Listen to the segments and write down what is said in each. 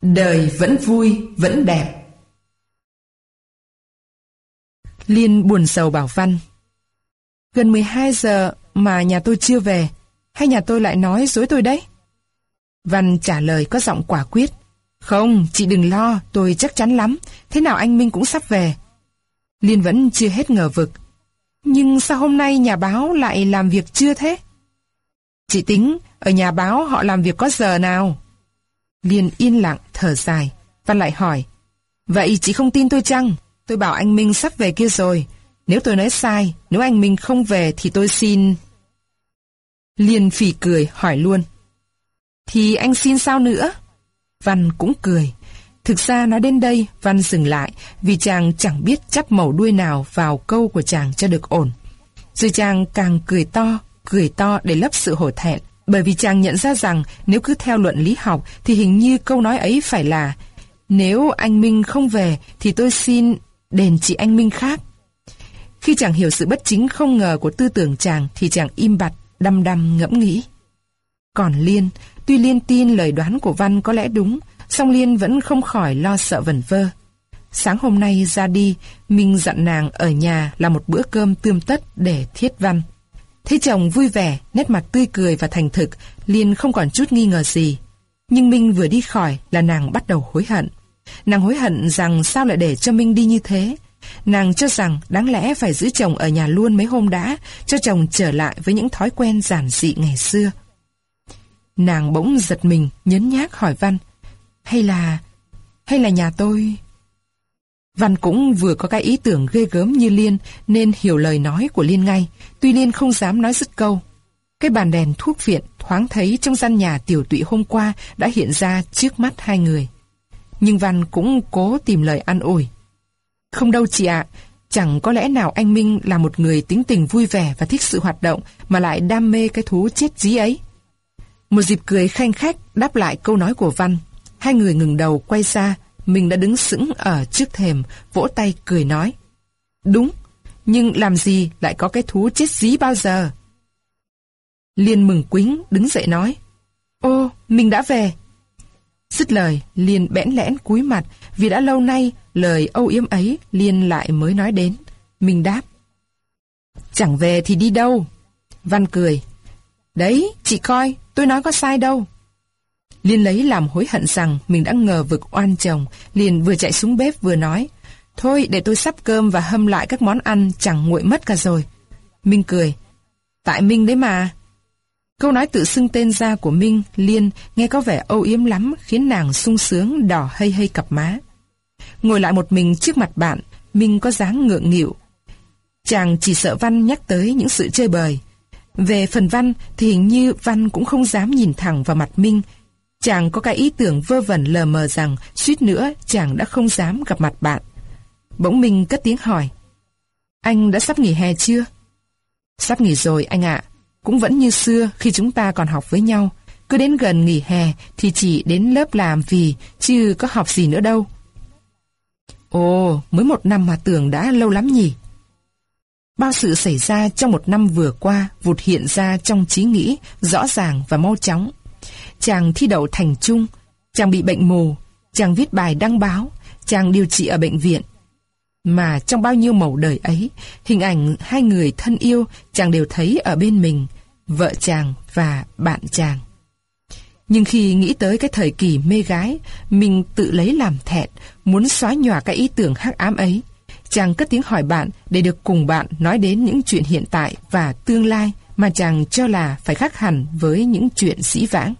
Đời vẫn vui, vẫn đẹp. Liên buồn sầu bảo Văn. Gần 12 giờ mà nhà tôi chưa về, hay nhà tôi lại nói dối tôi đấy? Văn trả lời có giọng quả quyết. Không, chị đừng lo, tôi chắc chắn lắm, thế nào anh Minh cũng sắp về. Liên vẫn chưa hết ngờ vực. Nhưng sao hôm nay nhà báo lại làm việc chưa thế? Chị tính, ở nhà báo họ làm việc có giờ nào? Liền yên lặng, thở dài. Văn lại hỏi, vậy chị không tin tôi chăng? Tôi bảo anh Minh sắp về kia rồi. Nếu tôi nói sai, nếu anh Minh không về thì tôi xin... Liên phỉ cười, hỏi luôn. Thì anh xin sao nữa? Văn cũng cười. Thực ra nói đến đây, Văn dừng lại vì chàng chẳng biết chắp màu đuôi nào vào câu của chàng cho được ổn. Rồi chàng càng cười to, cười to để lấp sự hổ thẹn. Bởi vì chàng nhận ra rằng nếu cứ theo luận lý học thì hình như câu nói ấy phải là Nếu anh Minh không về thì tôi xin đền chị anh Minh khác. Khi chàng hiểu sự bất chính không ngờ của tư tưởng chàng thì chàng im bặt, đăm đăm ngẫm nghĩ. Còn Liên, tuy Liên tin lời đoán của Văn có lẽ đúng, song Liên vẫn không khỏi lo sợ vẩn vơ. Sáng hôm nay ra đi, Minh dặn nàng ở nhà là một bữa cơm tươm tất để thiết Văn. Thấy chồng vui vẻ, nét mặt tươi cười và thành thực, Liên không còn chút nghi ngờ gì. Nhưng Minh vừa đi khỏi là nàng bắt đầu hối hận. Nàng hối hận rằng sao lại để cho Minh đi như thế. Nàng cho rằng đáng lẽ phải giữ chồng ở nhà luôn mấy hôm đã, cho chồng trở lại với những thói quen giản dị ngày xưa. Nàng bỗng giật mình, nhấn nhác hỏi Văn. Hay là... hay là nhà tôi... Văn cũng vừa có cái ý tưởng ghê gớm như Liên nên hiểu lời nói của Liên ngay, tuy Liên không dám nói dứt câu. Cái bàn đèn thuốc viện thoáng thấy trong gian nhà tiểu tụy hôm qua đã hiện ra trước mắt hai người. Nhưng Văn cũng cố tìm lời an ủi. Không đâu chị ạ, chẳng có lẽ nào anh Minh là một người tính tình vui vẻ và thích sự hoạt động mà lại đam mê cái thú chết dí ấy. Một dịp cười khanh khách đáp lại câu nói của Văn. Hai người ngừng đầu quay ra, mình đã đứng sững ở trước thềm, vỗ tay cười nói. Đúng, nhưng làm gì lại có cái thú chết dí bao giờ? Liên mừng quính, đứng dậy nói. Ô, mình đã về. Dứt lời, Liên bẽn lẽn cúi mặt, vì đã lâu nay lời âu yếm ấy Liên lại mới nói đến. Mình đáp. Chẳng về thì đi đâu? Văn cười. Đấy, chị coi, tôi nói có sai đâu. Liên lấy làm hối hận rằng mình đã ngờ vực oan chồng, liền vừa chạy xuống bếp vừa nói, Thôi để tôi sắp cơm và hâm lại các món ăn chẳng nguội mất cả rồi. Minh cười, Tại Minh đấy mà. Câu nói tự xưng tên ra của Minh, Liên, nghe có vẻ âu yếm lắm, khiến nàng sung sướng đỏ hây hây cặp má. Ngồi lại một mình trước mặt bạn, Minh có dáng ngượng nghịu. Chàng chỉ sợ Văn nhắc tới những sự chơi bời. Về phần Văn thì hình như Văn cũng không dám nhìn thẳng vào mặt Minh, Chàng có cái ý tưởng vơ vẩn lờ mờ rằng suýt nữa chàng đã không dám gặp mặt bạn. Bỗng Minh cất tiếng hỏi. Anh đã sắp nghỉ hè chưa? Sắp nghỉ rồi anh ạ. Cũng vẫn như xưa khi chúng ta còn học với nhau. Cứ đến gần nghỉ hè thì chỉ đến lớp làm vì chứ có học gì nữa đâu. Ồ, mới một năm mà tưởng đã lâu lắm nhỉ? Bao sự xảy ra trong một năm vừa qua vụt hiện ra trong trí nghĩ, rõ ràng và mau chóng. Chàng thi đậu thành trung, chàng bị bệnh mù, chàng viết bài đăng báo, chàng điều trị ở bệnh viện. Mà trong bao nhiêu màu đời ấy, hình ảnh hai người thân yêu chàng đều thấy ở bên mình, vợ chàng và bạn chàng. Nhưng khi nghĩ tới cái thời kỳ mê gái, mình tự lấy làm thẹn, muốn xóa nhòa cái ý tưởng hắc ám ấy. Chàng cất tiếng hỏi bạn để được cùng bạn nói đến những chuyện hiện tại và tương lai mà chàng cho là phải khác hẳn với những chuyện sĩ vãng.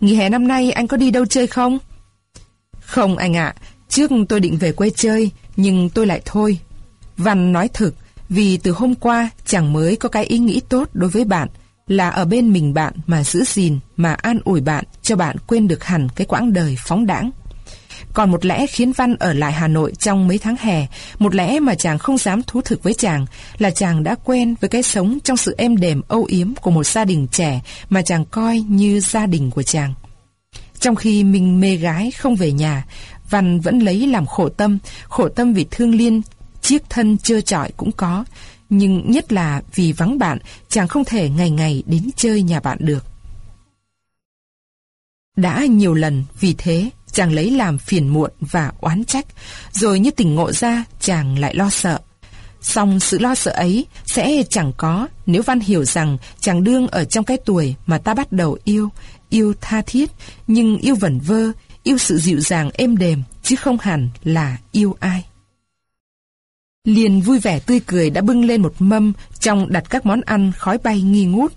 Nghỉ hè năm nay anh có đi đâu chơi không? Không anh ạ, trước tôi định về quê chơi, nhưng tôi lại thôi. Văn nói thực, vì từ hôm qua chàng mới có cái ý nghĩ tốt đối với bạn, là ở bên mình bạn mà giữ gìn, mà an ủi bạn cho bạn quên được hẳn cái quãng đời phóng đãng. Còn một lẽ khiến Văn ở lại Hà Nội trong mấy tháng hè, một lẽ mà chàng không dám thú thực với chàng, là chàng đã quen với cái sống trong sự êm đềm âu yếm của một gia đình trẻ mà chàng coi như gia đình của chàng. Trong khi mình mê gái không về nhà, Văn vẫn lấy làm khổ tâm, khổ tâm vì thương liên, chiếc thân trơ trọi cũng có, nhưng nhất là vì vắng bạn, chàng không thể ngày ngày đến chơi nhà bạn được. Đã nhiều lần vì thế chàng lấy làm phiền muộn và oán trách, rồi như tỉnh ngộ ra chàng lại lo sợ. Song sự lo sợ ấy sẽ chẳng có nếu Văn hiểu rằng chàng đương ở trong cái tuổi mà ta bắt đầu yêu, yêu tha thiết, nhưng yêu vẩn vơ, yêu sự dịu dàng êm đềm, chứ không hẳn là yêu ai. Liền vui vẻ tươi cười đã bưng lên một mâm trong đặt các món ăn khói bay nghi ngút,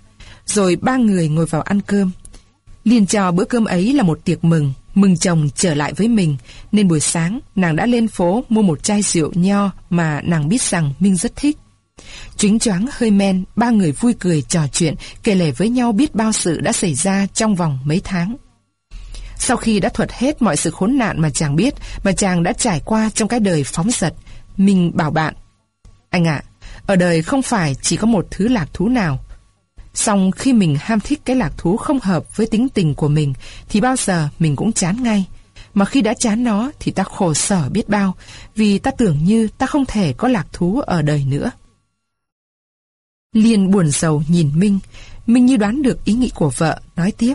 rồi ba người ngồi vào ăn cơm. Liền cho bữa cơm ấy là một tiệc mừng, mừng chồng trở lại với mình, nên buổi sáng nàng đã lên phố mua một chai rượu nho mà nàng biết rằng Minh rất thích. Chính choáng hơi men, ba người vui cười trò chuyện, kể lể với nhau biết bao sự đã xảy ra trong vòng mấy tháng. Sau khi đã thuật hết mọi sự khốn nạn mà chàng biết, mà chàng đã trải qua trong cái đời phóng dật, mình bảo bạn, anh ạ, ở đời không phải chỉ có một thứ lạc thú nào. Xong khi mình ham thích cái lạc thú không hợp với tính tình của mình, thì bao giờ mình cũng chán ngay. Mà khi đã chán nó thì ta khổ sở biết bao, vì ta tưởng như ta không thể có lạc thú ở đời nữa. Liên buồn sầu nhìn Minh, Minh như đoán được ý nghĩ của vợ, nói tiếp.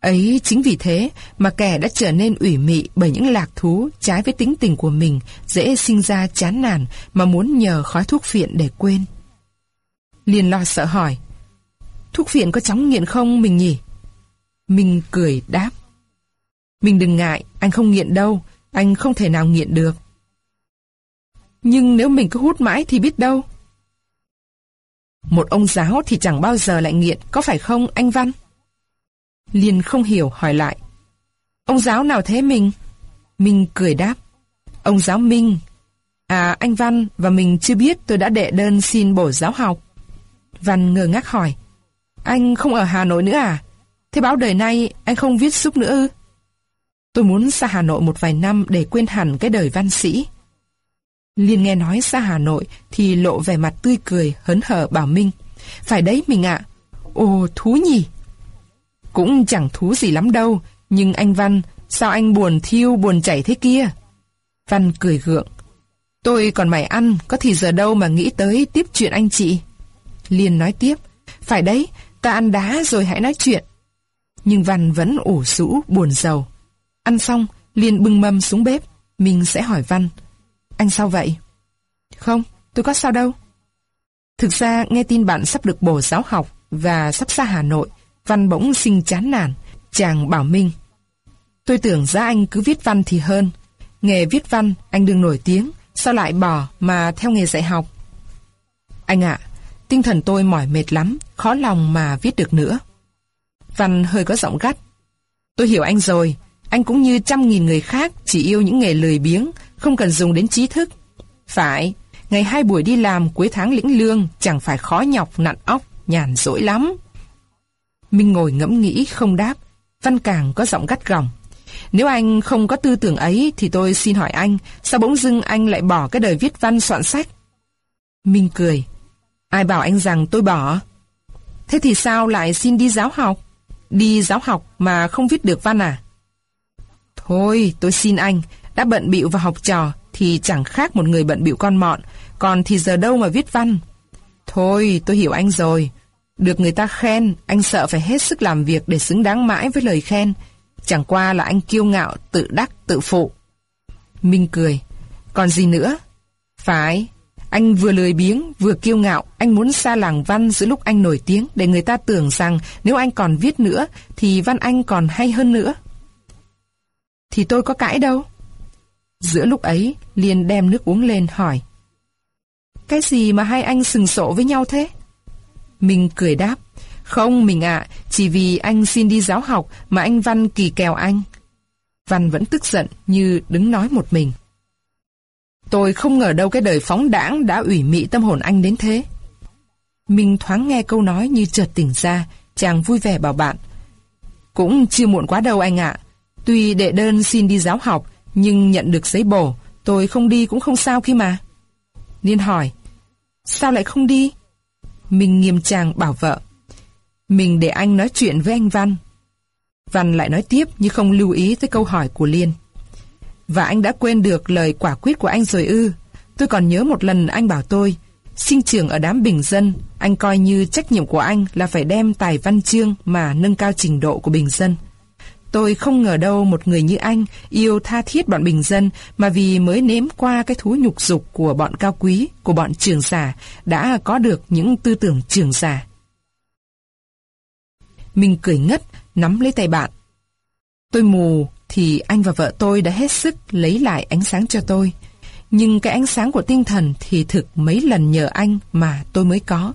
Ấy chính vì thế mà kẻ đã trở nên ủy mị bởi những lạc thú trái với tính tình của mình, dễ sinh ra chán nản mà muốn nhờ khói thuốc phiện để quên. Liên lo sợ hỏi, thuốc phiện có chóng nghiện không mình nhỉ? Mình cười đáp, mình đừng ngại, anh không nghiện đâu, anh không thể nào nghiện được. Nhưng nếu mình cứ hút mãi thì biết đâu. Một ông giáo thì chẳng bao giờ lại nghiện, có phải không anh Văn? Liên không hiểu hỏi lại. Ông giáo nào thế mình? Minh cười đáp. Ông giáo Minh. À anh Văn và mình chưa biết tôi đã đệ đơn xin bổ giáo học. Văn ngơ ngác hỏi. Anh không ở Hà Nội nữa à? Thế báo đời nay anh không viết xúc nữa ư? Tôi muốn xa Hà Nội một vài năm để quên hẳn cái đời văn sĩ. Liên nghe nói xa Hà Nội thì lộ vẻ mặt tươi cười, hớn hở bảo Minh. Phải đấy mình ạ. Ồ, thú nhỉ? Cũng chẳng thú gì lắm đâu, nhưng anh Văn, sao anh buồn thiêu buồn chảy thế kia? Văn cười gượng. Tôi còn mày ăn, có thì giờ đâu mà nghĩ tới tiếp chuyện anh chị. Liên nói tiếp, phải đấy, ta ăn đá rồi hãy nói chuyện. Nhưng Văn vẫn ủ rũ, buồn giàu. Ăn xong, liền bưng mâm xuống bếp, mình sẽ hỏi Văn. Anh sao vậy? Không, tôi có sao đâu. Thực ra nghe tin bạn sắp được bổ giáo học và sắp ra Hà Nội, Văn bỗng sinh chán nản, chàng bảo Minh. Tôi tưởng ra anh cứ viết văn thì hơn. Nghề viết văn, anh đừng nổi tiếng, sao lại bỏ mà theo nghề dạy học? Anh ạ, tinh thần tôi mỏi mệt lắm, khó lòng mà viết được nữa. Văn hơi có giọng gắt. Tôi hiểu anh rồi, anh cũng như trăm nghìn người khác chỉ yêu những nghề lười biếng, không cần dùng đến trí thức. Phải, ngày hai buổi đi làm cuối tháng lĩnh lương chẳng phải khó nhọc nặn óc, nhàn rỗi lắm. Minh ngồi ngẫm nghĩ không đáp. Văn Càng có giọng gắt gỏng. Nếu anh không có tư tưởng ấy thì tôi xin hỏi anh, sao bỗng dưng anh lại bỏ cái đời viết văn soạn sách? Minh cười. Ai bảo anh rằng tôi bỏ? Thế thì sao lại xin đi giáo học? Đi giáo học mà không viết được văn à? Thôi, tôi xin anh, đã bận bịu vào học trò thì chẳng khác một người bận bịu con mọn, còn thì giờ đâu mà viết văn. Thôi, tôi hiểu anh rồi, được người ta khen, anh sợ phải hết sức làm việc để xứng đáng mãi với lời khen. Chẳng qua là anh kiêu ngạo, tự đắc, tự phụ. Minh cười. Còn gì nữa? Phải, anh vừa lười biếng, vừa kiêu ngạo, anh muốn xa làng văn giữa lúc anh nổi tiếng để người ta tưởng rằng nếu anh còn viết nữa thì văn anh còn hay hơn nữa. Thì tôi có cãi đâu. Giữa lúc ấy, Liên đem nước uống lên hỏi. Cái gì mà hai anh sừng sộ với nhau thế? Mình cười đáp. Không, mình ạ, chỉ vì anh xin đi giáo học mà anh Văn kỳ kèo anh. Văn vẫn tức giận như đứng nói một mình. Tôi không ngờ đâu cái đời phóng đảng đã ủy mị tâm hồn anh đến thế. Mình thoáng nghe câu nói như chợt tỉnh ra, chàng vui vẻ bảo bạn. Cũng chưa muộn quá đâu anh ạ. Tuy đệ đơn xin đi giáo học, nhưng nhận được giấy bổ, tôi không đi cũng không sao khi mà. Liên hỏi, sao lại không đi? Mình nghiêm trang bảo vợ. Mình để anh nói chuyện với anh Văn. Văn lại nói tiếp như không lưu ý tới câu hỏi của Liên. Và anh đã quên được lời quả quyết của anh rồi ư. Tôi còn nhớ một lần anh bảo tôi, sinh trưởng ở đám bình dân, anh coi như trách nhiệm của anh là phải đem tài văn chương mà nâng cao trình độ của bình dân. Tôi không ngờ đâu một người như anh yêu tha thiết bọn bình dân mà vì mới nếm qua cái thú nhục dục của bọn cao quý, của bọn trường giả, đã có được những tư tưởng trường giả. Mình cười ngất, nắm lấy tay bạn. Tôi mù thì anh và vợ tôi đã hết sức lấy lại ánh sáng cho tôi. Nhưng cái ánh sáng của tinh thần thì thực mấy lần nhờ anh mà tôi mới có.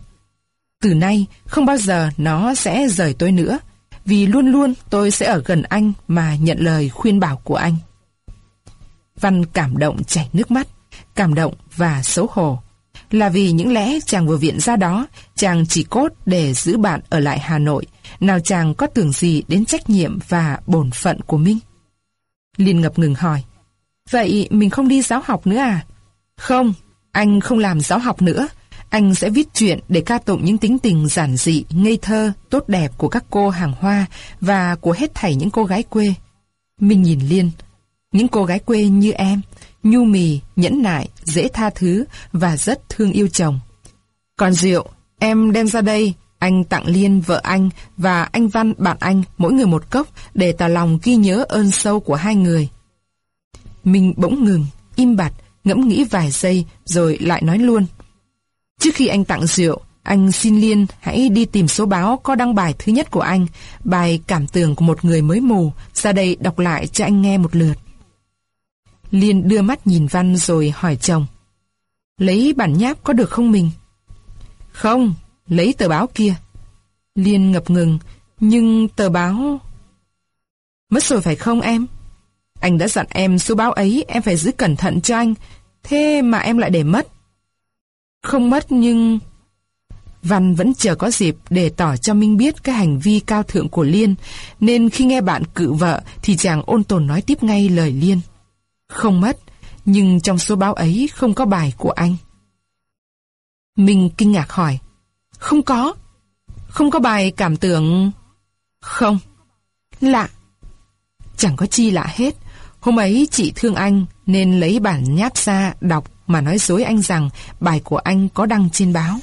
Từ nay, không bao giờ nó sẽ rời tôi nữa, vì luôn luôn tôi sẽ ở gần anh mà nhận lời khuyên bảo của anh. Văn cảm động chảy nước mắt, cảm động và xấu hổ. Là vì những lẽ chàng vừa viện ra đó, chàng chỉ cốt để giữ bạn ở lại Hà Nội, nào chàng có tưởng gì đến trách nhiệm và bổn phận của mình. Liên ngập ngừng hỏi, vậy mình không đi giáo học nữa à? Không, anh không làm giáo học nữa, anh sẽ viết chuyện để ca tụng những tính tình giản dị, ngây thơ, tốt đẹp của các cô hàng hoa và của hết thảy những cô gái quê. mình nhìn Liên, những cô gái quê như em, nhu mì, nhẫn nại, dễ tha thứ và rất thương yêu chồng. Còn rượu, em đem ra đây, anh tặng Liên vợ anh và anh Văn bạn anh mỗi người một cốc để tỏ lòng ghi nhớ ơn sâu của hai người. mình bỗng ngừng, im bặt, ngẫm nghĩ vài giây rồi lại nói luôn. Trước khi anh tặng rượu, anh xin Liên hãy đi tìm số báo có đăng bài thứ nhất của anh, bài cảm tưởng của một người mới mù, ra đây đọc lại cho anh nghe một lượt. Liên đưa mắt nhìn Văn rồi hỏi chồng. Lấy bản nháp có được không mình? Không, lấy tờ báo kia. Liên ngập ngừng, nhưng tờ báo... Mất rồi phải không em? Anh đã dặn em số báo ấy em phải giữ cẩn thận cho anh, thế mà em lại để mất. Không mất nhưng... Văn vẫn chờ có dịp để tỏ cho Minh biết cái hành vi cao thượng của Liên, nên khi nghe bạn cự vợ thì chàng ôn tồn nói tiếp ngay lời Liên. Không mất, nhưng trong số báo ấy không có bài của anh. Minh kinh ngạc hỏi, không có, không có bài cảm tưởng... Không, lạ. Chẳng có chi lạ hết, hôm ấy chị thương anh nên lấy bản nháp ra đọc mà nói dối anh rằng bài của anh có đăng trên báo.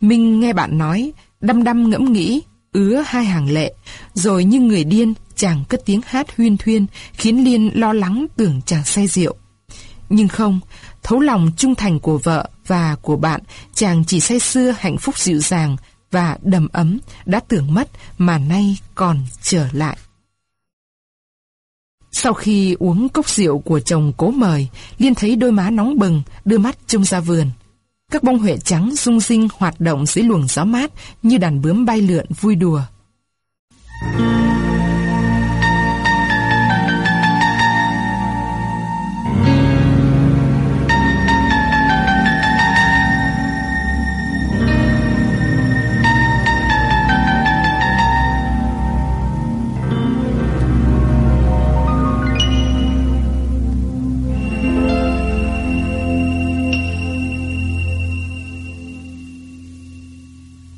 Minh nghe bạn nói, đăm đăm ngẫm nghĩ, ứa hai hàng lệ, rồi như người điên, chàng cất tiếng hát huyên thuyên, khiến Liên lo lắng tưởng chàng say rượu. Nhưng không, thấu lòng trung thành của vợ và của bạn, chàng chỉ say xưa hạnh phúc dịu dàng và đầm ấm, đã tưởng mất mà nay còn trở lại. Sau khi uống cốc rượu của chồng cố mời, Liên thấy đôi má nóng bừng, đưa mắt trông ra vườn. Các bông huệ trắng rung rinh hoạt động dưới luồng gió mát như đàn bướm bay lượn vui đùa.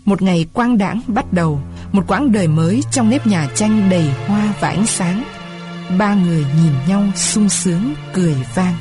Một ngày quang đãng bắt đầu, một quãng đời mới trong nếp nhà tranh đầy hoa và ánh sáng. Ba người nhìn nhau sung sướng, cười vang.